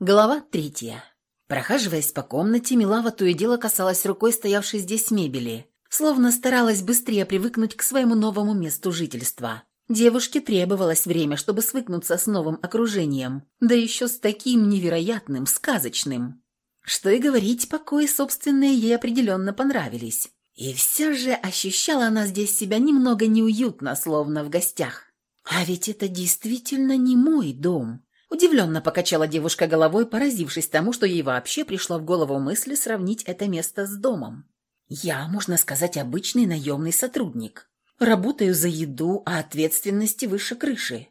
Глава третья. Прохаживаясь по комнате, Милава то и дело касалась рукой стоявшей здесь мебели, словно старалась быстрее привыкнуть к своему новому месту жительства. Девушке требовалось время, чтобы свыкнуться с новым окружением, да еще с таким невероятным, сказочным. Что и говорить, покои собственные ей определенно понравились. И все же ощущала она здесь себя немного неуютно, словно в гостях. А ведь это действительно не мой дом. Удивленно покачала девушка головой, поразившись тому, что ей вообще пришла в голову мысль сравнить это место с домом. «Я, можно сказать, обычный наемный сотрудник. Работаю за еду, а ответственности выше крыши».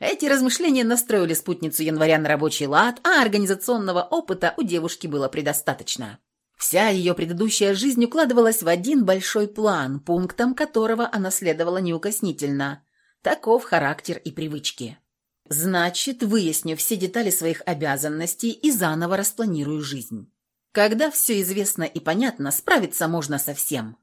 Эти размышления настроили спутницу января на рабочий лад, а организационного опыта у девушки было предостаточно. Вся ее предыдущая жизнь укладывалась в один большой план, пунктом которого она следовала неукоснительно. Таков характер и привычки. Значит, выясню все детали своих обязанностей и заново распланирую жизнь. Когда все известно и понятно, справиться можно со всем.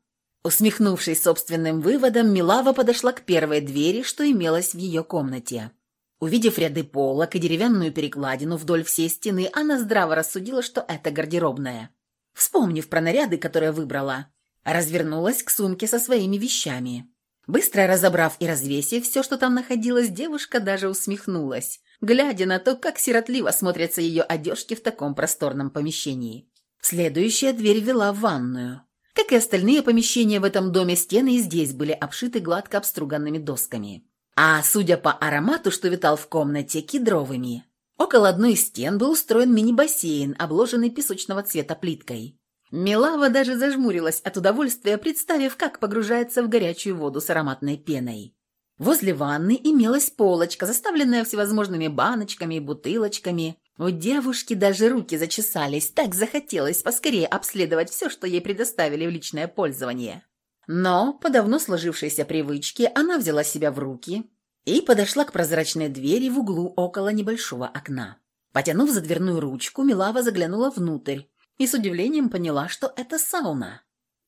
Усмехнувшись собственным выводом, Милава подошла к первой двери, что имелось в ее комнате. Увидев ряды полок и деревянную перекладину вдоль всей стены, она здраво рассудила, что это гардеробная. Вспомнив про наряды, которые выбрала, развернулась к сумке со своими вещами. Быстро разобрав и развесив все, что там находилось, девушка даже усмехнулась, глядя на то, как сиротливо смотрятся ее одежки в таком просторном помещении. Следующая дверь вела в ванную. Как и остальные помещения в этом доме, стены и здесь были обшиты гладко обструганными досками. А, судя по аромату, что витал в комнате, кедровыми. Около одной из стен был устроен мини-бассейн, обложенный песочного цвета плиткой. Милава даже зажмурилась от удовольствия, представив, как погружается в горячую воду с ароматной пеной. Возле ванны имелась полочка, заставленная всевозможными баночками и бутылочками. У девушки даже руки зачесались, так захотелось поскорее обследовать все, что ей предоставили в личное пользование. Но, по давно сложившейся привычке, она взяла себя в руки и подошла к прозрачной двери в углу около небольшого окна. Потянув за дверную ручку, Милава заглянула внутрь и с удивлением поняла, что это сауна.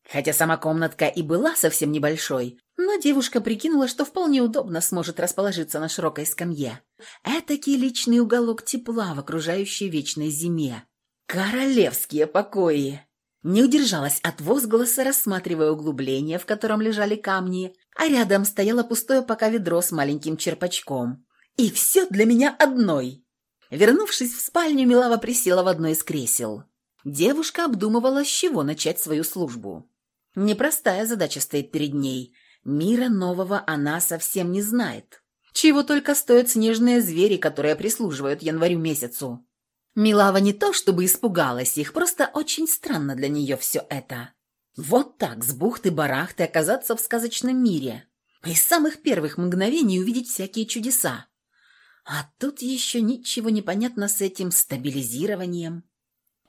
Хотя сама комнатка и была совсем небольшой, но девушка прикинула, что вполне удобно сможет расположиться на широкой скамье. Этакий личный уголок тепла в окружающей вечной зиме. Королевские покои! Не удержалась от возгласа, рассматривая углубление, в котором лежали камни, а рядом стояло пустое пока ведро с маленьким черпачком. И все для меня одной. Вернувшись в спальню, Милава присела в одно из кресел. Девушка обдумывала, с чего начать свою службу. Непростая задача стоит перед ней. Мира нового она совсем не знает. Чего только стоят снежные звери, которые прислуживают январю месяцу. Милава не то чтобы испугалась их, просто очень странно для нее все это. Вот так, с бухты-барахты оказаться в сказочном мире. И с самых первых мгновений увидеть всякие чудеса. А тут еще ничего не понятно с этим стабилизированием.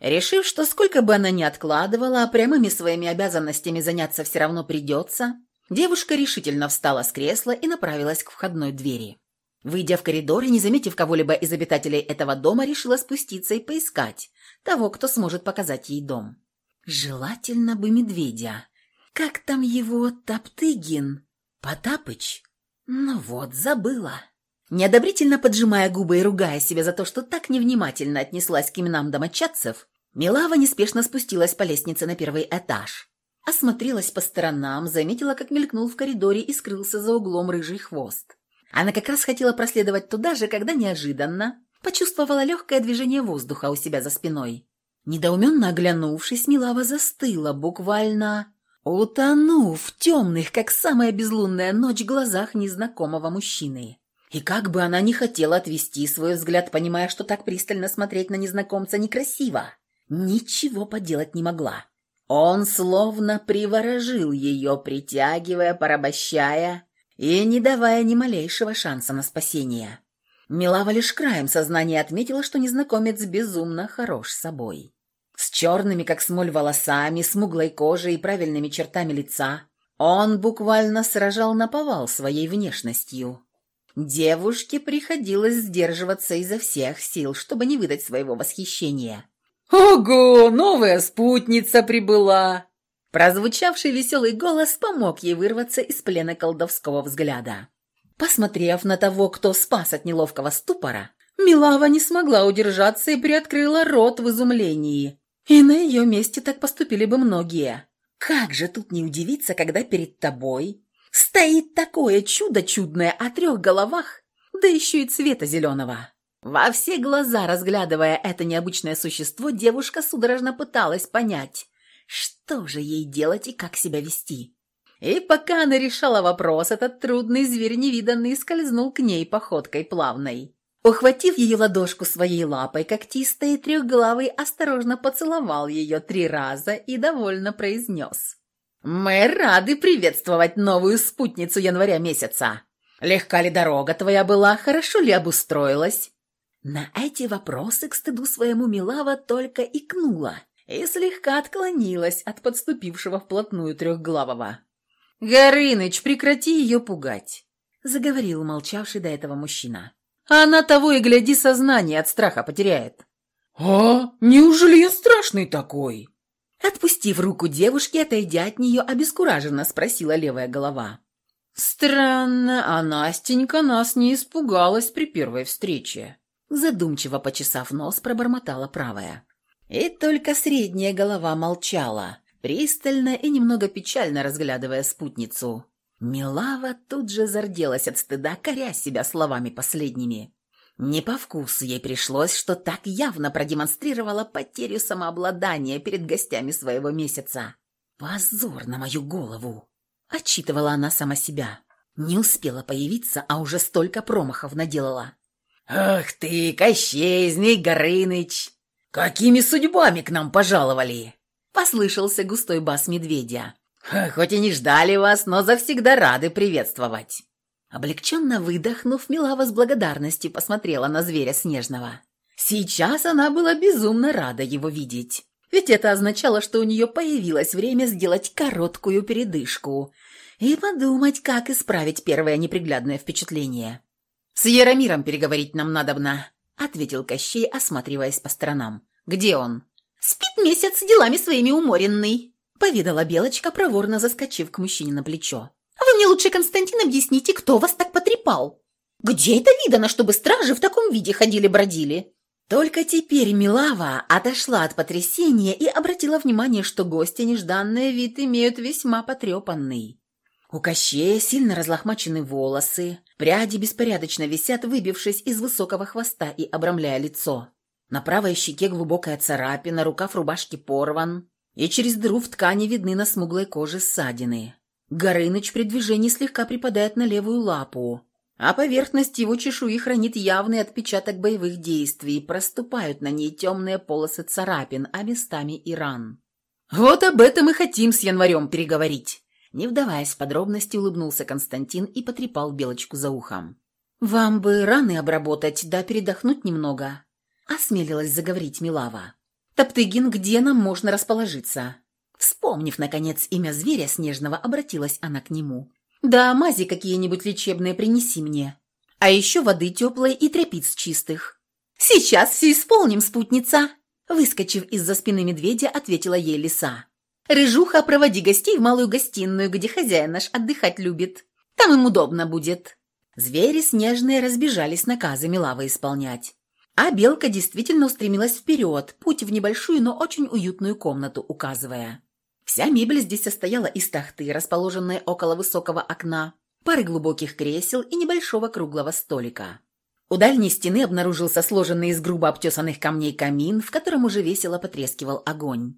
Решив, что сколько бы она ни откладывала, а прямыми своими обязанностями заняться все равно придется, девушка решительно встала с кресла и направилась к входной двери. Выйдя в коридор и не заметив кого-либо из обитателей этого дома, решила спуститься и поискать того, кто сможет показать ей дом. Желательно бы медведя. Как там его Топтыгин? Потапыч? Ну вот, забыла. Неодобрительно поджимая губы и ругая себя за то, что так невнимательно отнеслась к именам домочадцев, Милава неспешно спустилась по лестнице на первый этаж. Осмотрелась по сторонам, заметила, как мелькнул в коридоре и скрылся за углом рыжий хвост. Она как раз хотела проследовать туда же, когда неожиданно почувствовала легкое движение воздуха у себя за спиной. Недоуменно оглянувшись, Милава застыла, буквально утонув в темных, как самая безлунная ночь, глазах незнакомого мужчины. И как бы она ни хотела отвести свой взгляд, понимая, что так пристально смотреть на незнакомца некрасиво, ничего поделать не могла. Он словно приворожил ее, притягивая, порабощая и не давая ни малейшего шанса на спасение. Милава лишь краем сознания отметила, что незнакомец безумно хорош собой. С черными, как смоль, волосами, смуглой кожей и правильными чертами лица он буквально сражал наповал своей внешностью. Девушке приходилось сдерживаться изо всех сил, чтобы не выдать своего восхищения. «Ого, новая спутница прибыла!» Прозвучавший веселый голос помог ей вырваться из плена колдовского взгляда. Посмотрев на того, кто спас от неловкого ступора, Милава не смогла удержаться и приоткрыла рот в изумлении. И на ее месте так поступили бы многие. Как же тут не удивиться, когда перед тобой стоит такое чудо чудное о трех головах, да еще и цвета зеленого. Во все глаза, разглядывая это необычное существо, девушка судорожно пыталась понять, что же ей делать и как себя вести. И пока она решала вопрос, этот трудный зверь невиданный скользнул к ней походкой плавной. Ухватив ее ладошку своей лапой, когтистой трехглавый осторожно поцеловал ее три раза и довольно произнес. «Мы рады приветствовать новую спутницу января месяца. Легка ли дорога твоя была, хорошо ли обустроилась?» На эти вопросы к стыду своему Милава только икнула и слегка отклонилась от подступившего вплотную трехглавого. «Горыныч, прекрати ее пугать!» — заговорил молчавший до этого мужчина. «Она того и гляди сознание от страха потеряет». «А? Неужели я страшный такой?» Отпустив руку девушки, отойдя от нее, обескураженно спросила левая голова. «Странно, а Настенька нас не испугалась при первой встрече». Задумчиво почесав нос, пробормотала правая. И только средняя голова молчала, пристально и немного печально разглядывая спутницу. Милава тут же зарделась от стыда, коря себя словами последними. Не по вкусу ей пришлось, что так явно продемонстрировала потерю самообладания перед гостями своего месяца. «Позор на мою голову!» – отчитывала она сама себя. Не успела появиться, а уже столько промахов наделала. «Ах ты, Кощей, Змей Горыныч! Какими судьбами к нам пожаловали?» Послышался густой бас медведя. «Хоть и не ждали вас, но завсегда рады приветствовать». Облегченно выдохнув, Милава с благодарностью посмотрела на зверя снежного. Сейчас она была безумно рада его видеть. Ведь это означало, что у нее появилось время сделать короткую передышку и подумать, как исправить первое неприглядное впечатление. «С Яромиром переговорить нам надобно», — ответил Кощей, осматриваясь по сторонам. «Где он?» «Спит месяц делами своими уморенный», — поведала Белочка, проворно заскочив к мужчине на плечо. «А вы мне лучше, Константин, объясните, кто вас так потрепал? Где это видано, чтобы стражи в таком виде ходили-бродили?» Только теперь Милава отошла от потрясения и обратила внимание, что гости нежданный вид имеют весьма потрепанный. У Кощея сильно разлохмачены волосы, пряди беспорядочно висят, выбившись из высокого хвоста и обрамляя лицо. На правой щеке глубокая царапина, рукав рубашки порван, и через дыру в ткани видны на смуглой коже ссадины. Горыныч при движении слегка припадает на левую лапу, а поверхность его чешуи хранит явный отпечаток боевых действий, проступают на ней темные полосы царапин, а местами и ран. «Вот об этом и хотим с январем переговорить», не вдаваясь в подробности, улыбнулся Константин и потрепал Белочку за ухом. «Вам бы раны обработать, да передохнуть немного», — осмелилась заговорить Милава. «Топтыгин, где нам можно расположиться?» Вспомнив, наконец, имя зверя снежного, обратилась она к нему. «Да, мази какие-нибудь лечебные принеси мне. А еще воды теплой и тряпиц чистых». «Сейчас все исполним, спутница!» Выскочив из-за спины медведя, ответила ей лиса. Рыжуха, проводи гостей в малую гостиную, где хозяин наш отдыхать любит. Там им удобно будет». Звери снежные разбежались наказы Милавы исполнять. А белка действительно устремилась вперед, путь в небольшую, но очень уютную комнату указывая. Вся мебель здесь состояла из тахты, расположенной около высокого окна, пары глубоких кресел и небольшого круглого столика. У дальней стены обнаружился сложенный из грубо обтесанных камней камин, в котором уже весело потрескивал огонь.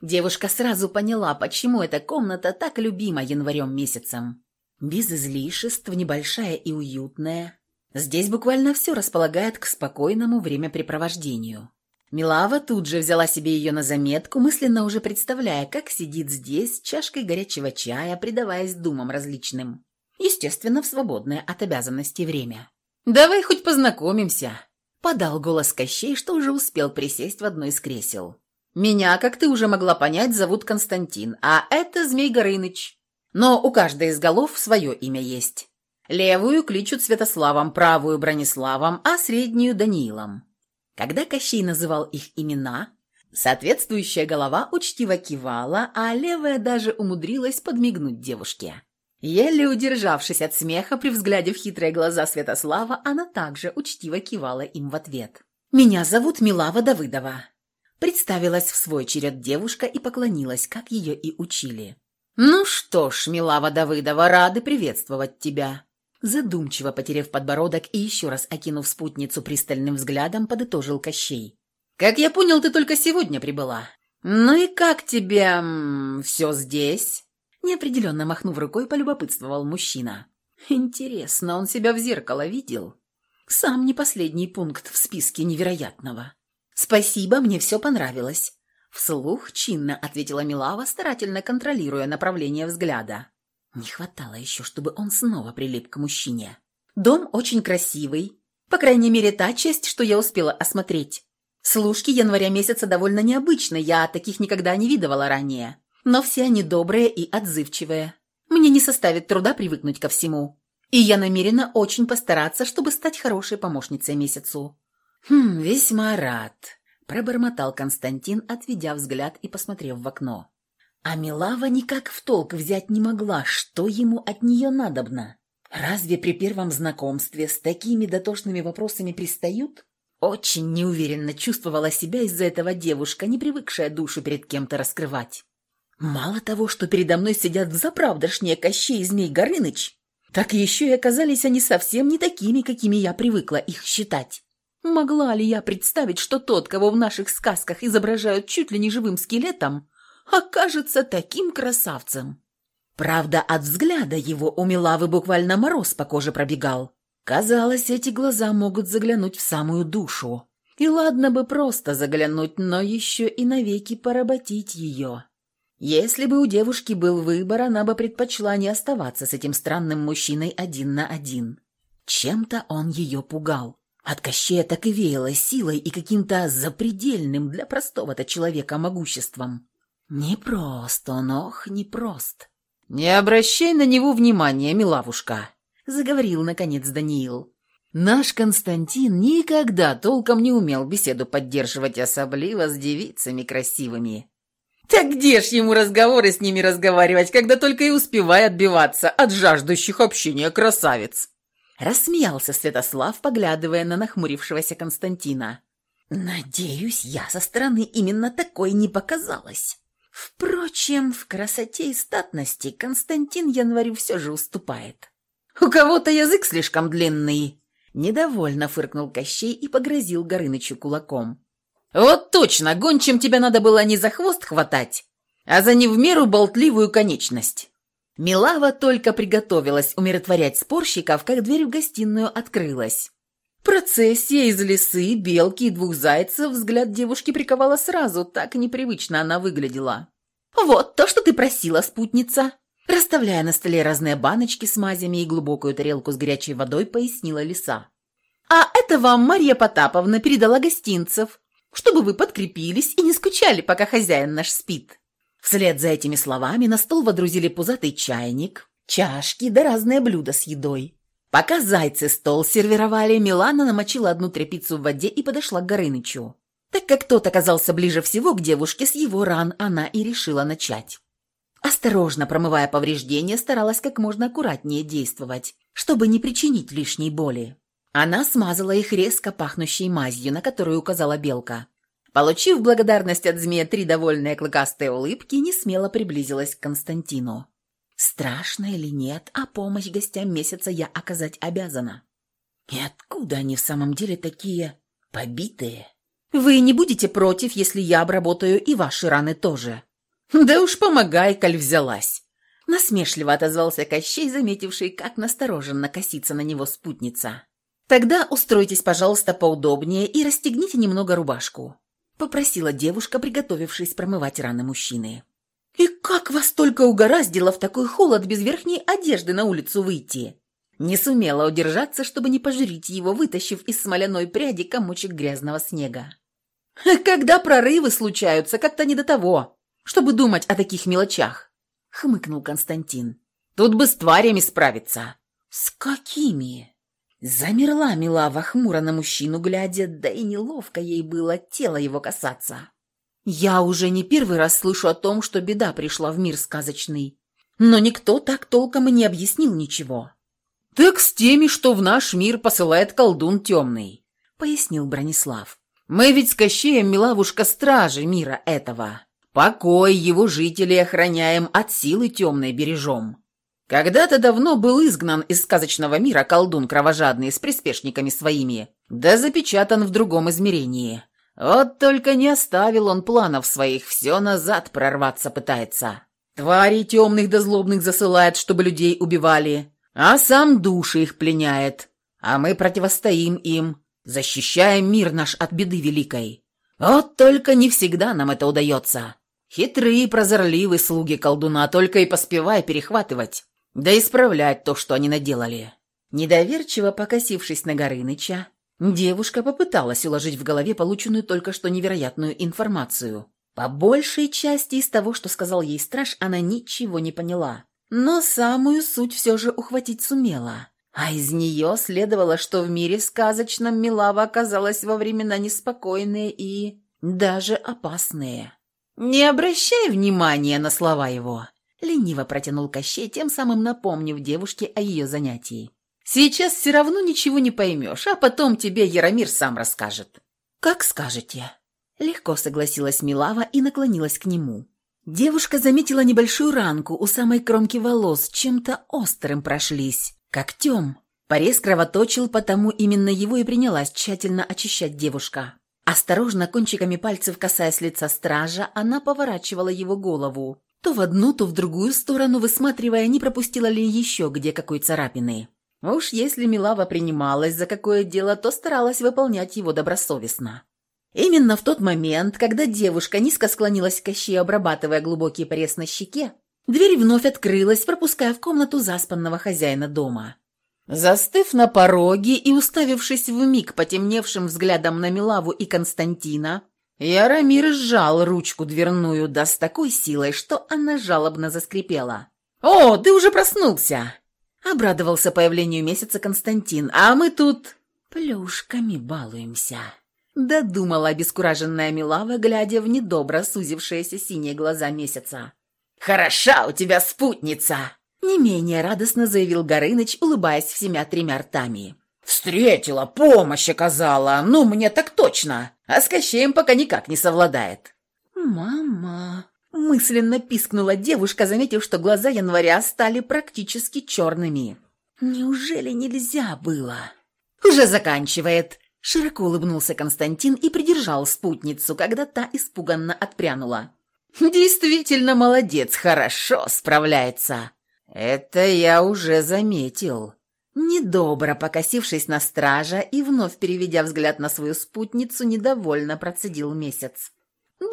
Девушка сразу поняла, почему эта комната так любима январем месяцем. Без излишеств, небольшая и уютная. Здесь буквально все располагает к спокойному времяпрепровождению. Милава тут же взяла себе ее на заметку, мысленно уже представляя, как сидит здесь с чашкой горячего чая, предаваясь думам различным. Естественно, в свободное от обязанностей время. «Давай хоть познакомимся», — подал голос Кощей, что уже успел присесть в одно из кресел. Меня, как ты уже могла понять, зовут Константин, а это Змей Горыныч. Но у каждой из голов свое имя есть. Левую кличут Святославом, правую – Брониславом, а среднюю – Даниилом. Когда Кощей называл их имена, соответствующая голова учтиво кивала, а левая даже умудрилась подмигнуть девушке. Еле удержавшись от смеха при взгляде в хитрые глаза Святослава, она также учтиво кивала им в ответ. «Меня зовут Милава Давыдова». Представилась в свой черед девушка и поклонилась, как ее и учили. «Ну что ж, Милава Давыдова, рады приветствовать тебя». Задумчиво потеряв подбородок и еще раз окинув спутницу пристальным взглядом, подытожил Кощей. «Как я понял, ты только сегодня прибыла. Ну и как тебе... М, все здесь?» Неопределенно махнув рукой, полюбопытствовал мужчина. «Интересно, он себя в зеркало видел?» «Сам не последний пункт в списке невероятного». «Спасибо, мне все понравилось», — вслух чинно ответила Милава, старательно контролируя направление взгляда. Не хватало еще, чтобы он снова прилип к мужчине. «Дом очень красивый, по крайней мере, та часть, что я успела осмотреть. Служки января месяца довольно необычны, я таких никогда не видывала ранее. Но все они добрые и отзывчивые. Мне не составит труда привыкнуть ко всему. И я намерена очень постараться, чтобы стать хорошей помощницей месяцу. «Хм, весьма рад», – пробормотал Константин, отведя взгляд и посмотрев в окно. А Милава никак в толк взять не могла, что ему от нее надобно. Разве при первом знакомстве с такими дотошными вопросами пристают? Очень неуверенно чувствовала себя из-за этого девушка, не привыкшая душу перед кем-то раскрывать. Мало того, что передо мной сидят заправдошние Кощей и Змей Горыныч, так еще и оказались они совсем не такими, какими я привыкла их считать. Могла ли я представить, что тот, кого в наших сказках изображают чуть ли не живым скелетом, окажется таким красавцем? Правда, от взгляда его у Милавы буквально мороз по коже пробегал. Казалось, эти глаза могут заглянуть в самую душу. И ладно бы просто заглянуть, но еще и навеки поработить ее. Если бы у девушки был выбор, она бы предпочла не оставаться с этим странным мужчиной один на один. Чем-то он ее пугал. От Кощея так и веяло силой и каким-то запредельным для простого-то человека могуществом. Непрост он, ох, непрост. «Не обращай на него внимания, милавушка», — заговорил, наконец, Даниил. «Наш Константин никогда толком не умел беседу поддерживать, особливо с девицами красивыми». «Так где ж ему разговоры с ними разговаривать, когда только и успевай отбиваться от жаждущих общения красавиц?» Рассмеялся Святослав, поглядывая на нахмурившегося Константина. «Надеюсь, я со стороны именно такой не показалась». Впрочем, в красоте и статности Константин Январю все же уступает. «У кого-то язык слишком длинный!» Недовольно фыркнул Кощей и погрозил Горынычу кулаком. «Вот точно, гончим тебя надо было не за хвост хватать, а за не в меру болтливую конечность». Милава только приготовилась умиротворять спорщиков, как дверь в гостиную открылась. Процессия из лисы, белки и двух зайцев взгляд девушки приковала сразу, так непривычно она выглядела. «Вот то, что ты просила, спутница!» Расставляя на столе разные баночки с мазями и глубокую тарелку с горячей водой, пояснила лиса. «А это вам Мария Потаповна передала гостинцев, чтобы вы подкрепились и не скучали, пока хозяин наш спит». Вслед за этими словами на стол водрузили пузатый чайник, чашки да разные блюда с едой. Пока зайцы стол сервировали, Милана намочила одну тряпицу в воде и подошла к Горынычу. Так как тот оказался ближе всего к девушке, с его ран она и решила начать. Осторожно промывая повреждения, старалась как можно аккуратнее действовать, чтобы не причинить лишней боли. Она смазала их резко пахнущей мазью, на которую указала белка. Получив благодарность от змея три довольные клыкастые улыбки, не смело приблизилась к Константину. Страшно или нет, а помощь гостям месяца я оказать обязана. И откуда они в самом деле такие побитые? Вы не будете против, если я обработаю и ваши раны тоже? Да уж помогай, коль взялась. Насмешливо отозвался Кощей, заметивший, как настороженно косится на него спутница. «Тогда устройтесь, пожалуйста, поудобнее и расстегните немного рубашку. — попросила девушка, приготовившись промывать раны мужчины. «И как вас только угораздило в такой холод без верхней одежды на улицу выйти?» Не сумела удержаться, чтобы не пожурить его, вытащив из смоляной пряди комочек грязного снега. «Когда прорывы случаются, как-то не до того, чтобы думать о таких мелочах», — хмыкнул Константин. «Тут бы с тварями справиться». «С какими?» Замерла Милава хмуро на мужчину глядя, да и неловко ей было тело его касаться. «Я уже не первый раз слышу о том, что беда пришла в мир сказочный. но никто так толком и не объяснил ничего. «Так с теми, что в наш мир посылает колдун темный», — пояснил Бронислав. «Мы ведь с Кощеем, милавушка, стражи мира этого. Покой его жителей охраняем, от силы темной бережем. Когда-то давно был изгнан из сказочного мира колдун кровожадный с приспешниками своими, да запечатан в другом измерении. Вот только не оставил он планов своих, все назад прорваться пытается. Твари темных да злобных засылает, чтобы людей убивали, а сам души их пленяет, а мы противостоим им, защищаем мир наш от беды великой. Вот только не всегда нам это удается. Хитрые, прозорливые слуги колдуна, только и поспевая перехватывать, да исправлять то, что они наделали». Недоверчиво покосившись на Горыныча, девушка попыталась уложить в голове полученную только что невероятную информацию. По большей части из того, что сказал ей страж, она ничего не поняла. Но самую суть все же ухватить сумела. А из нее следовало, что в мире сказочном Милава оказалась во времена неспокойные и даже опасные. «Не обращай внимания на слова его», — лениво протянул Кощей, тем самым напомнив девушке о ее занятии. «Сейчас все равно ничего не поймешь, а потом тебе Яромир сам расскажет». «Как скажете». Легко согласилась Милава и наклонилась к нему. Девушка заметила небольшую ранку у самой кромки волос, чем-то острым прошлись, когтем. Порез кровоточил, потому именно его и принялась тщательно очищать девушка. Осторожно, кончиками пальцев касаясь лица стража, она поворачивала его голову. То в одну, то в другую сторону, высматривая, не пропустила ли еще где какой царапины. Уж если Милава принималась за какое дело, то старалась выполнять его добросовестно. Именно в тот момент, когда девушка низко склонилась к Кащею, обрабатывая глубокий порез на щеке, дверь вновь открылась, пропуская в комнату заспанного хозяина дома. Застыв на пороге и уставившись в миг потемневшим взглядом на Милаву и Константина, Яромир сжал ручку дверную да с такой силой, что она жалобно заскрипела. «О, ты уже проснулся!» Обрадовался появлению месяца Константин. «А мы тут плюшками балуемся». Додумала обескураженная Милава, глядя в недобро сузившиеся синие глаза месяца. «Хороша у тебя спутница!» Не менее радостно заявил Горыныч, улыбаясь всеми тремя ртами. «Встретила, помощь оказала, ну мне так точно, а с Кощеем пока никак не совладает». «Мама!» – мысленно пискнула девушка, заметив, что глаза января стали практически черными. «Неужели нельзя было?» «Уже заканчивает», Широко улыбнулся Константин и придержал спутницу, когда та испуганно отпрянула. «Действительно молодец, хорошо справляется». «Это я уже заметил». Недобро покосившись на стража и вновь переведя взгляд на свою спутницу, недовольно процедил месяц.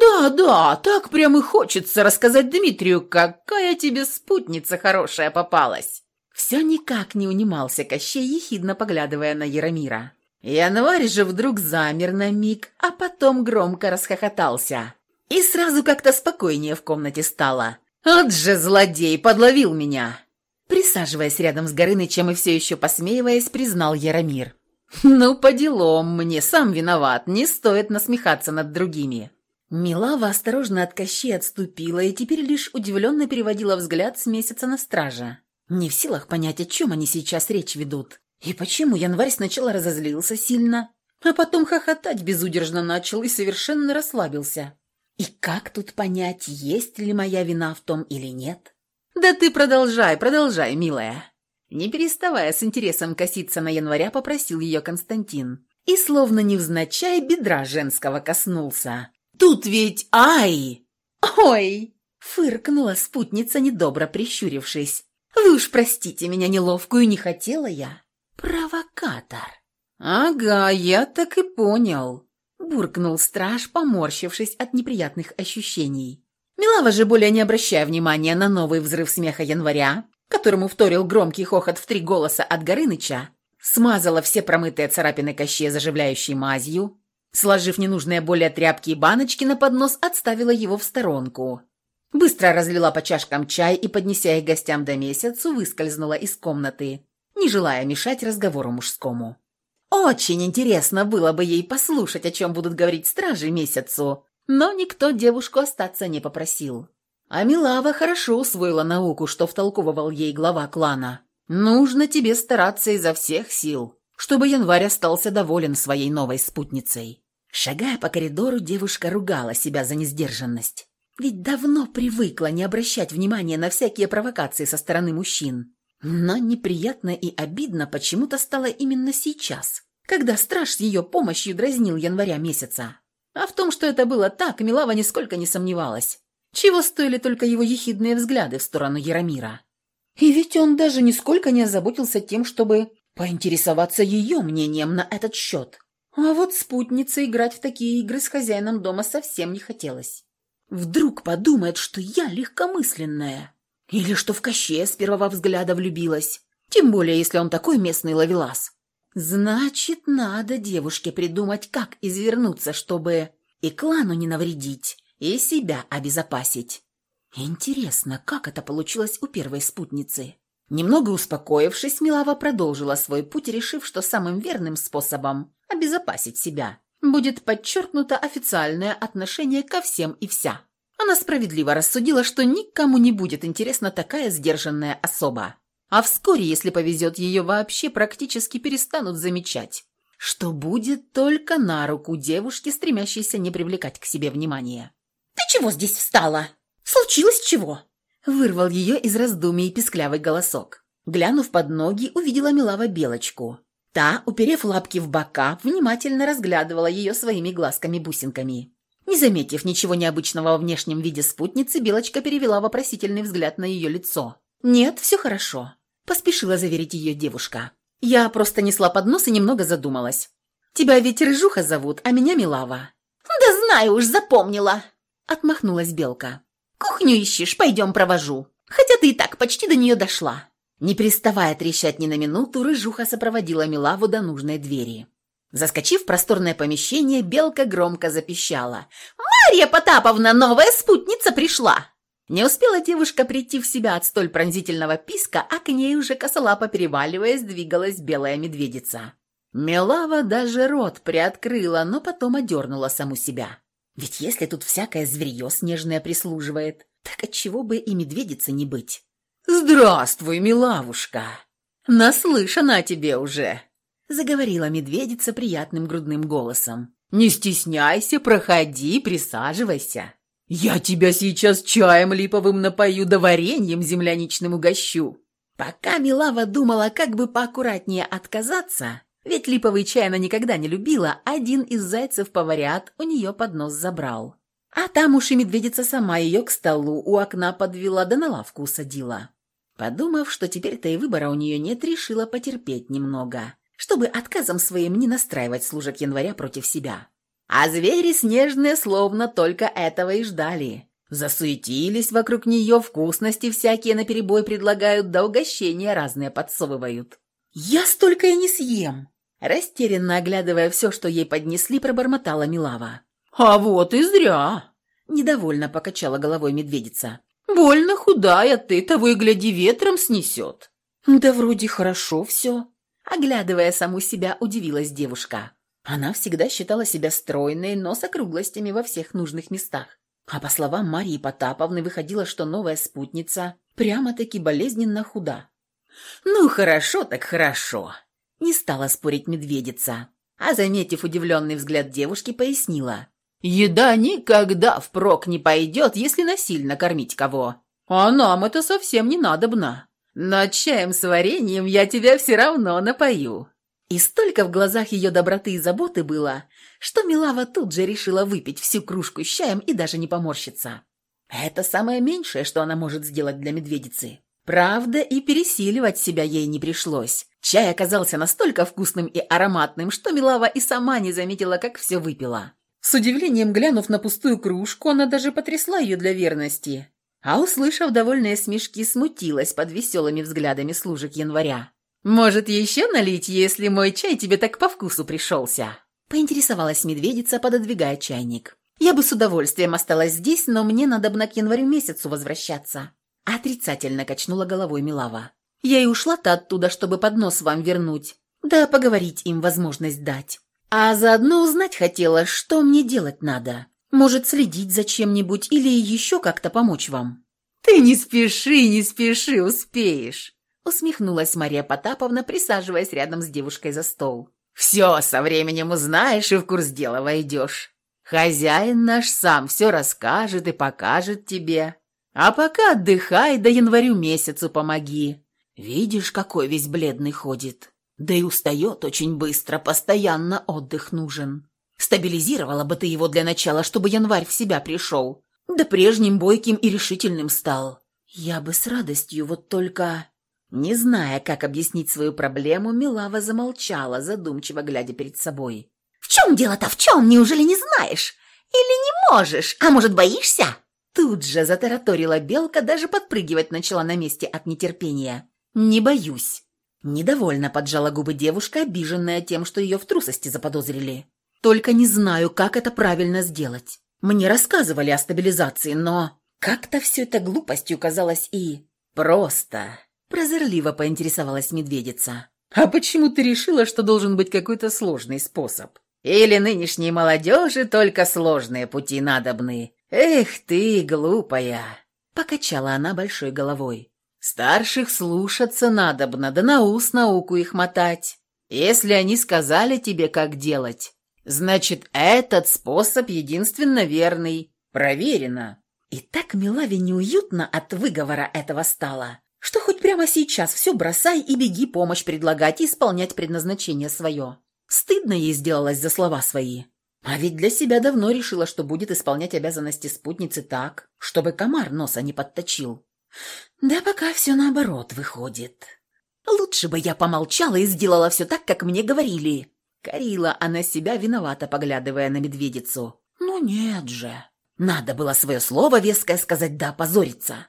«Да, да, так прям и хочется рассказать Дмитрию, какая тебе спутница хорошая попалась!» Все никак не унимался Кощей, ехидно поглядывая на Яромира. Январь же вдруг замер на миг, а потом громко расхохотался. И сразу как-то спокойнее в комнате стало. «От же злодей, подловил меня!» Присаживаясь рядом с Горынычем и все еще посмеиваясь, признал Яромир. «Ну, по делам мне, сам виноват, не стоит насмехаться над другими». Милава осторожно от Кощей отступила и теперь лишь удивленно переводила взгляд с месяца на стража. Не в силах понять, о чем они сейчас речь ведут. И почему январь сначала разозлился сильно, а потом хохотать безудержно начал и совершенно расслабился? И как тут понять, есть ли моя вина в том или нет? Да ты продолжай, продолжай, милая. Не переставая с интересом коситься на января, попросил ее Константин. И словно невзначай бедра женского коснулся. Тут ведь ай! Ой! Фыркнула спутница, недобро прищурившись. Вы уж простите меня неловкую, не хотела я. «Провокатор!» «Ага, я так и понял», — буркнул страж, поморщившись от неприятных ощущений. Милава же, более не обращая внимания на новый взрыв смеха января, которому вторил громкий хохот в три голоса от Горыныча, смазала все промытые царапины кощей заживляющей мазью, сложив ненужные более тряпки и баночки на поднос, отставила его в сторонку. Быстро разлила по чашкам чай и, поднеся их гостям до месяцу, выскользнула из комнаты не желая мешать разговору мужскому. Очень интересно было бы ей послушать, о чем будут говорить стражи месяцу, но никто девушку остаться не попросил. А Милава хорошо усвоила науку, что втолковывал ей глава клана. «Нужно тебе стараться изо всех сил, чтобы январь остался доволен своей новой спутницей». Шагая по коридору, девушка ругала себя за несдержанность. Ведь давно привыкла не обращать внимания на всякие провокации со стороны мужчин. Но неприятно и обидно почему-то стало именно сейчас, когда страж с ее помощью дразнил января месяца. А в том, что это было так, Милава нисколько не сомневалась. Чего стоили только его ехидные взгляды в сторону Яромира. И ведь он даже нисколько не озаботился тем, чтобы поинтересоваться ее мнением на этот счет. А вот спутнице играть в такие игры с хозяином дома совсем не хотелось. Вдруг подумает, что я легкомысленная. Или что в Кощея с первого взгляда влюбилась. Тем более, если он такой местный ловелас. Значит, надо девушке придумать, как извернуться, чтобы и клану не навредить, и себя обезопасить. Интересно, как это получилось у первой спутницы? Немного успокоившись, Милава продолжила свой путь, решив, что самым верным способом обезопасить себя будет подчеркнуто официальное отношение ко всем и вся. Она справедливо рассудила, что никому не будет интересна такая сдержанная особа. А вскоре, если повезет, ее вообще практически перестанут замечать. Что будет только на руку девушки, стремящейся не привлекать к себе внимания. «Ты чего здесь встала? Случилось чего?» Вырвал ее из раздумий писклявый голосок. Глянув под ноги, увидела Милава Белочку. Та, уперев лапки в бока, внимательно разглядывала ее своими глазками-бусинками. Не заметив ничего необычного во внешнем виде спутницы, Белочка перевела вопросительный взгляд на ее лицо. «Нет, все хорошо», – поспешила заверить ее девушка. «Я просто несла поднос и немного задумалась. Тебя ведь Рыжуха зовут, а меня Милава». «Да знаю уж, запомнила», Отмахнулась Белка. «Кухню ищешь? Пойдем провожу. Хотя ты и так почти до нее дошла». Не переставая трещать ни на минуту, Рыжуха сопроводила Милаву до нужной двери. Заскочив в просторное помещение, Белка громко запищала. «Марья Потаповна, новая спутница пришла!» Не успела девушка прийти в себя от столь пронзительного писка, а к ней уже косолапо переваливаясь двигалась белая медведица. Милава даже рот приоткрыла, но потом одернула саму себя. Ведь если тут всякое зверье снежное прислуживает, так отчего бы и медведице не быть? «Здравствуй, милавушка! Наслышана о тебе уже!» Заговорила медведица приятным грудным голосом. «Не стесняйся, проходи, присаживайся. Я тебя сейчас чаем липовым напою да вареньем земляничным угощу». Пока Милава думала, как бы поаккуратнее отказаться, ведь липовый чай она никогда не любила, один из зайцев-поварят у нее под нос забрал. А там уж и медведица сама ее к столу у окна подвела да на лавку усадила. Подумав, что теперь-то и выбора у нее нет, решила потерпеть немного, чтобы отказом своим не настраивать служек января против себя. А звери снежные словно только этого и ждали. Засуетились вокруг нее, вкусности всякие наперебой предлагают, да угощения разные подсовывают. «Я столько и не съем!» Растерянно оглядывая все, что ей поднесли, пробормотала Милава. «А вот и зря!» Недовольно покачала головой медведица. «Больно худая ты, того и гляди ветром снесет». «Да вроде хорошо все». Оглядывая саму себя, удивилась девушка. Она всегда считала себя стройной, но с округлостями во всех нужных местах. А по словам Марии Потаповны, выходило, что новая спутница прямо-таки болезненно худа. «Ну, хорошо так хорошо», не стала спорить медведица, а, заметив удивленный взгляд девушки, пояснила. «Еда никогда впрок не пойдет, если насильно кормить кого. А нам это совсем не надобно. Но чаем с вареньем я тебя все равно напою». И столько в глазах ее доброты и заботы было, что Милава тут же решила выпить всю кружку с чаем и даже не поморщиться. Это самое меньшее, что она может сделать для медведицы. Правда, и пересиливать себя ей не пришлось. Чай оказался настолько вкусным и ароматным, что Милава и сама не заметила, как все выпила. С удивлением глянув на пустую кружку, она даже потрясла ее для верности. А услышав довольные смешки, смутилась под веселыми взглядами служек января. «Может, еще налить, если мой чай тебе так по вкусу пришелся?» Поинтересовалась медведица, пододвигая чайник. «Я бы с удовольствием осталась здесь, но мне надо бы к январю месяцу возвращаться». Отрицательно качнула головой Милава. «Я и ушла-то оттуда, чтобы поднос вам вернуть. Да поговорить им возможность дать. А заодно узнать хотела, что мне делать надо. Может, следить за чем-нибудь или еще как-то помочь вам». «Ты не спеши, не спеши, успеешь!» Усмехнулась Мария Потаповна, присаживаясь рядом с девушкой за стол. «Все со временем узнаешь и в курс дела войдешь. Хозяин наш сам все расскажет и покажет тебе. А пока отдыхай, до январю месяцу помоги. Видишь, какой весь бледный ходит. Да и устает очень быстро, постоянно отдых нужен. Стабилизировала бы ты его для начала, чтобы январь в себя пришел. Да прежним бойким и решительным стал. Я бы с радостью, вот только... Не зная, как объяснить свою проблему, Милава замолчала, задумчиво глядя перед собой. «В чем дело-то, в чем? Неужели не знаешь? Или не можешь? А может, боишься?» Тут же затараторила белка, даже подпрыгивать начала на месте от нетерпения. «Не боюсь». Недовольно поджала губы девушка, обиженная тем, что ее в трусости заподозрили. «Только не знаю, как это правильно сделать. Мне рассказывали о стабилизации, но как-то все это глупостью казалось и... просто. Прозорливо поинтересовалась медведица. «А почему ты решила, что должен быть какой-то сложный способ? Или нынешней молодежи только сложные пути надобны? Эх ты, глупая!» Покачала она большой головой. «Старших слушаться надобно, да на ус науку их мотать. Если они сказали тебе, как делать, значит, этот способ единственно верный. Проверено». И так Милаве неуютно от выговора этого стало, что хоть прямо сейчас все бросай и беги помощь предлагать и исполнять предназначение свое. Стыдно ей сделалось за слова свои. А ведь для себя давно решила, что будет исполнять обязанности спутницы так, чтобы комар носа не подточил. Да пока все наоборот выходит. Лучше бы я помолчала и сделала все так, как мне говорили. Корила она себя виновата, поглядывая на медведицу. Ну нет же. Надо было свое слово веское сказать, да позориться.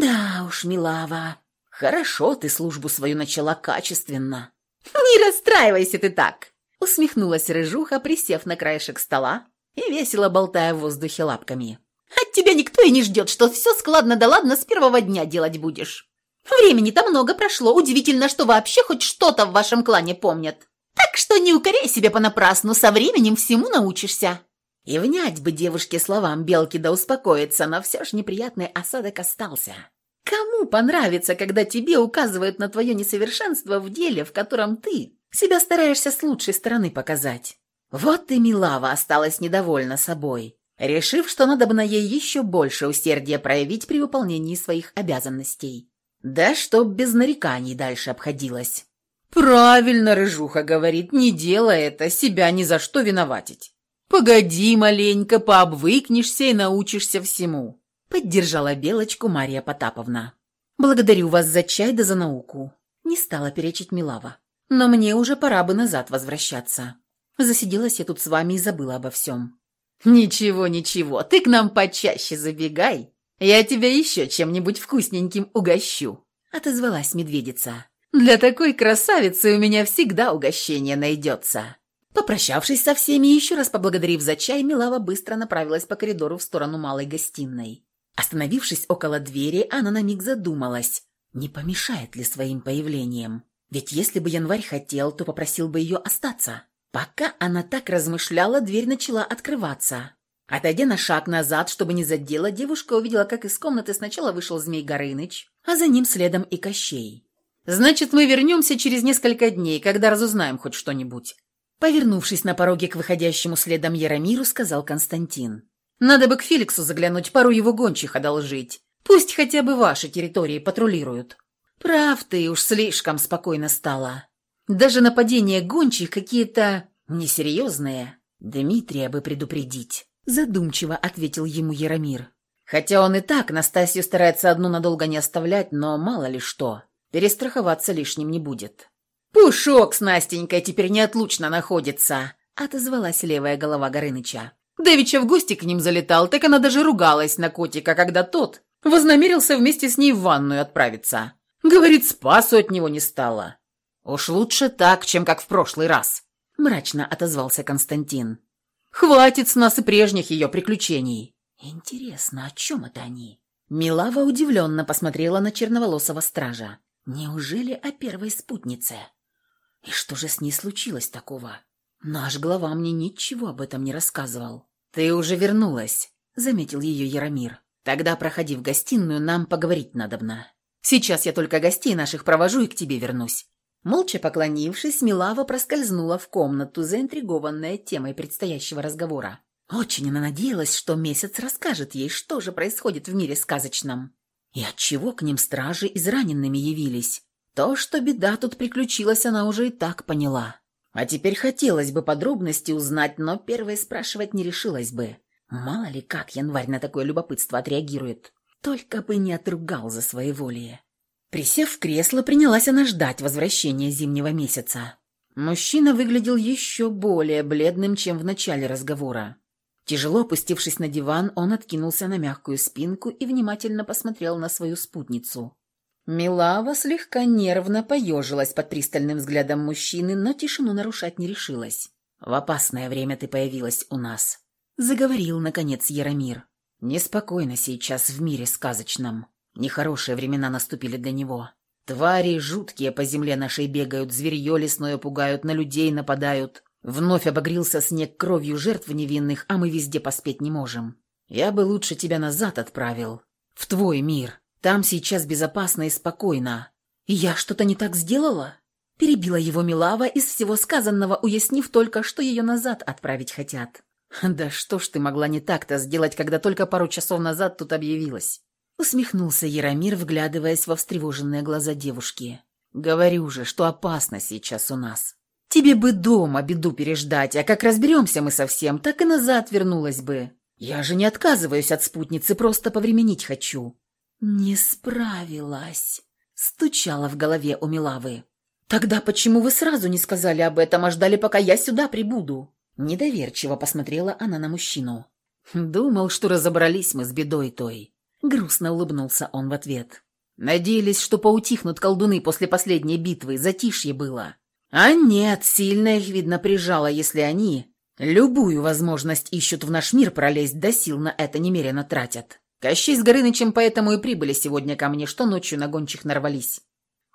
«Да уж, милава, хорошо ты службу свою начала качественно». «Не расстраивайся ты так!» Усмехнулась рыжуха, присев на краешек стола и весело болтая в воздухе лапками. «От тебя никто и не ждет, что все складно да ладно с первого дня делать будешь. Времени-то много прошло, удивительно, что вообще хоть что-то в вашем клане помнят. Так что не укоряй себя понапрасну, со временем всему научишься». И внять бы девушке словам белки да успокоиться, но все ж неприятный осадок остался. Кому понравится, когда тебе указывают на твое несовершенство в деле, в котором ты себя стараешься с лучшей стороны показать? Вот и Милава осталась недовольна собой, решив, что надо бы на ей еще больше усердия проявить при выполнении своих обязанностей. Да чтоб без нареканий дальше обходилось. «Правильно, Рыжуха говорит, не делай это, себя ни за что виноватить. «Погоди маленько, пообвыкнешься и научишься всему», — поддержала Белочку Мария Потаповна. «Благодарю вас за чай да за науку», — не стала перечить Милава. «Но мне уже пора бы назад возвращаться. Засиделась я тут с вами и забыла обо всем». «Ничего, ничего, ты к нам почаще забегай. Я тебя еще чем-нибудь вкусненьким угощу», — отозвалась медведица. «Для такой красавицы у меня всегда угощение найдется». Попрощавшись со всеми и еще раз поблагодарив за чай, Милава быстро направилась по коридору в сторону малой гостиной. Остановившись около двери, она на миг задумалась, не помешает ли своим появлением. Ведь если бы Январь хотел, то попросил бы ее остаться. Пока она так размышляла, дверь начала открываться. Отойдя на шаг назад, чтобы не задела, девушка увидела, как из комнаты сначала вышел Змей Горыныч, а за ним следом и Кощей. «Значит, мы вернемся через несколько дней, когда разузнаем хоть что-нибудь», Повернувшись на пороге к выходящему следом Яромиру, сказал Константин. «Надо бы к Феликсу заглянуть, пару его гончих одолжить. Пусть хотя бы ваши территории патрулируют». «Прав ты, уж слишком спокойно стало. Даже нападения гончих какие-то несерьезные. Дмитрия бы предупредить», — задумчиво ответил ему Яромир. «Хотя он и так Настасью старается одну надолго не оставлять, но мало ли что. Перестраховаться лишним не будет». «Пушок с Настенькой теперь неотлучно находится», — отозвалась левая голова Горыныча. Дэвича в гости к ним залетал, так она даже ругалась на котика, когда тот вознамерился вместе с ней в ванную отправиться. Говорит, спасу от него не стало. «Уж лучше так, чем как в прошлый раз», — мрачно отозвался Константин. «Хватит с нас и прежних ее приключений». «Интересно, о чем это они?» Милава удивленно посмотрела на черноволосого стража. «Неужели о первой спутнице?» И что же с ней случилось такого? Наш глава мне ничего об этом не рассказывал. «Ты уже вернулась», — заметил ее Яромир. Тогда проходи в гостиную, нам поговорить надобно. Сейчас я только гостей наших провожу и к тебе вернусь». Молча поклонившись, Милава проскользнула в комнату, заинтригованная темой предстоящего разговора. Очень она надеялась, что месяц расскажет ей, что же происходит в мире сказочном. И отчего к ним стражи израненными явились. То, что беда тут приключилась, она уже и так поняла. А теперь хотелось бы подробности узнать, но первой спрашивать не решилась бы. Мало ли, как январь на такое любопытство отреагирует. Только бы не отругал за своеволие. Присев в кресло, принялась она ждать возвращения зимнего месяца. Мужчина выглядел еще более бледным, чем в начале разговора. Тяжело опустившись на диван, он откинулся на мягкую спинку и внимательно посмотрел на свою спутницу. Милава слегка нервно поежилась под пристальным взглядом мужчины, но тишину нарушать не решилась. «В опасное время ты появилась у нас», Заговорил, наконец, Яромир. Неспокойно сейчас в мире сказочном. Нехорошие времена наступили для него. Твари жуткие по земле нашей бегают, зверье лесное пугают, на людей нападают. Вновь обогрился снег кровью жертв невинных, а мы везде поспеть не можем. Я бы лучше тебя назад отправил. В твой мир. Там сейчас безопасно и спокойно. Я что-то не так сделала? Перебила его Милава из всего сказанного, уяснив только, что ее назад отправить хотят. «Да что ж ты могла не так-то сделать, когда только пару часов назад тут объявилась?» Усмехнулся Яромир, вглядываясь во встревоженные глаза девушки. «Говорю же, что опасно сейчас у нас. Тебе бы дома беду переждать, а как разберемся мы совсем, так и назад вернулась бы. Я же не отказываюсь от спутницы, просто повременить хочу». «Не справилась», — стучала в голове у Милавы. «Тогда почему вы сразу не сказали об этом, а ждали, пока я сюда прибуду?» Недоверчиво посмотрела она на мужчину. «Думал, что разобрались мы с бедой той». Грустно улыбнулся он в ответ. «Надеялись, что поутихнут колдуны после последней битвы, затишье было. А нет, сильно их, видно, прижало, если они любую возможность ищут в наш мир пролезть, да сил на это немерено тратят. Кощей с Горынычем поэтому и прибыли сегодня ко мне, что ночью на гончих нарвались».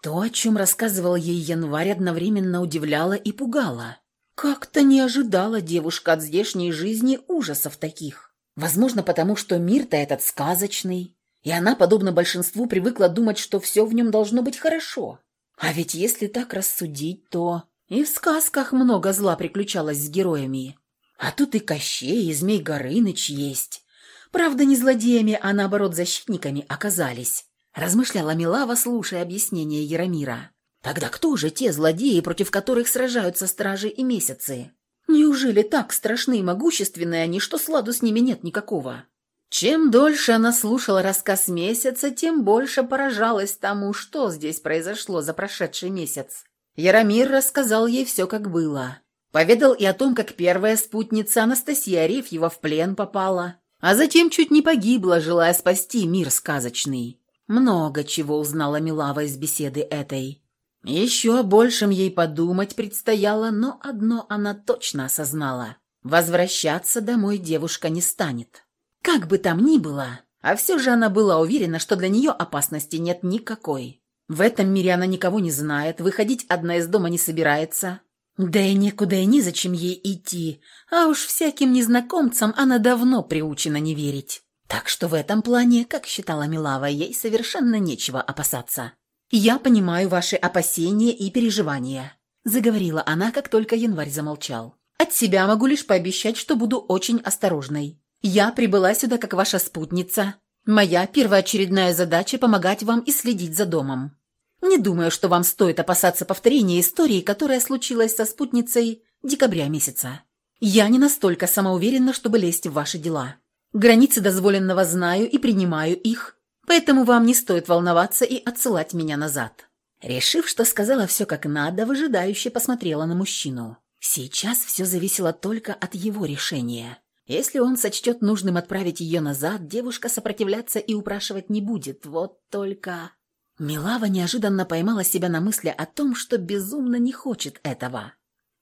То, о чем рассказывал ей январь, одновременно удивляло и пугало. Как-то не ожидала девушка от здешней жизни ужасов таких. Возможно, потому что мир-то этот сказочный, и она, подобно большинству, привыкла думать, что все в нем должно быть хорошо. А ведь если так рассудить, то и в сказках много зла приключалось с героями. А тут и Кощей, и Змей Горыныч есть. Правда, не злодеями, а наоборот защитниками оказались. Размышляла Милава, слушая объяснение Яромира. Тогда кто же те злодеи, против которых сражаются стражи и месяцы? Неужели так страшны и могущественны они, что сладу с ними нет никакого? Чем дольше она слушала рассказ месяца, тем больше поражалась тому, что здесь произошло за прошедший месяц. Яромир рассказал ей все, как было. Поведал и о том, как первая спутница Анастасия Арефьева в плен попала, а затем чуть не погибла, желая спасти мир сказочный. Много чего узнала Милава из беседы этой. Еще о большем ей подумать предстояло, но одно она точно осознала. Возвращаться домой девушка не станет. Как бы там ни было, а все же она была уверена, что для нее опасности нет никакой. В этом мире она никого не знает, выходить одна из дома не собирается. Да и некуда и незачем ей идти, а уж всяким незнакомцам она давно приучена не верить. Так что в этом плане, как считала Милава, ей совершенно нечего опасаться. «Я понимаю ваши опасения и переживания», – заговорила она, как только январь замолчал. «От себя могу лишь пообещать, что буду очень осторожной. Я прибыла сюда как ваша спутница. Моя первоочередная задача – помогать вам и следить за домом. Не думаю, что вам стоит опасаться повторения истории, которая случилась со спутницей декабря месяца. Я не настолько самоуверена, чтобы лезть в ваши дела. Границы дозволенного знаю и принимаю их, Поэтому вам не стоит волноваться и отсылать меня назад». Решив, что сказала все как надо, выжидающе посмотрела на мужчину. Сейчас все зависело только от его решения. Если он сочтет нужным отправить ее назад, девушка сопротивляться и упрашивать не будет. Вот только... Милава неожиданно поймала себя на мысли о том, что безумно не хочет этого.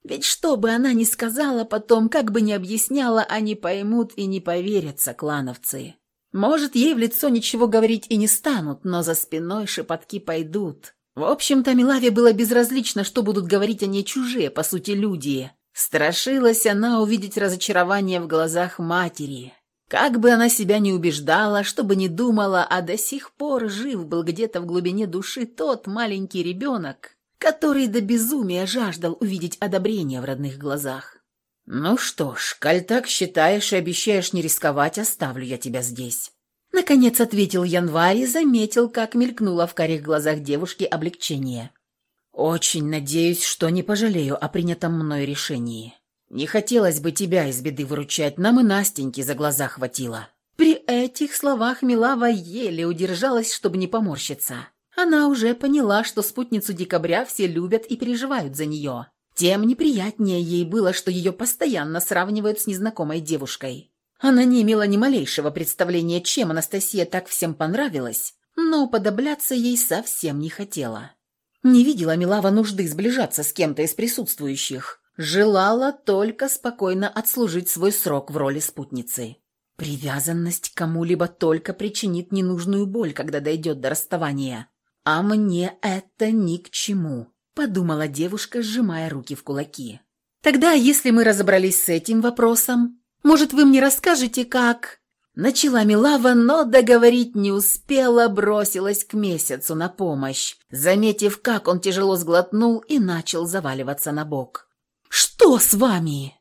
Ведь что бы она ни сказала потом, как бы ни объясняла, они поймут и не поверятся клановцы. Может, ей в лицо ничего говорить и не станут, но за спиной шепотки пойдут. В общем-то, Милаве было безразлично, что будут говорить о ней чужие, по сути, люди. Страшилась она увидеть разочарование в глазах матери, Как бы она себя не убеждала, чтобы не думала, а до сих пор жив был где-то в глубине души тот маленький ребенок, который до безумия жаждал увидеть одобрение в родных глазах. «Ну что ж, коль так считаешь и обещаешь не рисковать, оставлю я тебя здесь». Наконец ответил Январь и заметил, как мелькнуло в карих глазах девушки облегчение. «Очень надеюсь, что не пожалею о принятом мной решении. Не хотелось бы тебя из беды выручать, нам и Настеньки за глаза хватило». При этих словах Милава еле удержалась, чтобы не поморщиться. Она уже поняла, что спутницу декабря все любят и переживают за нее. Тем неприятнее ей было, что ее постоянно сравнивают с незнакомой девушкой. Она не имела ни малейшего представления, чем Анастасия так всем понравилась, но уподобляться ей совсем не хотела. Не видела Милава нужды сближаться с кем-то из присутствующих. Желала только спокойно отслужить свой срок в роли спутницы. Привязанность кому-либо только причинит ненужную боль, когда дойдет до расставания. А мне это ни к чему, подумала девушка, сжимая руки в кулаки. Тогда, если мы разобрались с этим вопросом, может, вы мне расскажете, как...» Начала Милава, но договорить не успела, бросилась к месяцу на помощь, заметив, как он тяжело сглотнул и начал заваливаться на бок. «Что с вами?»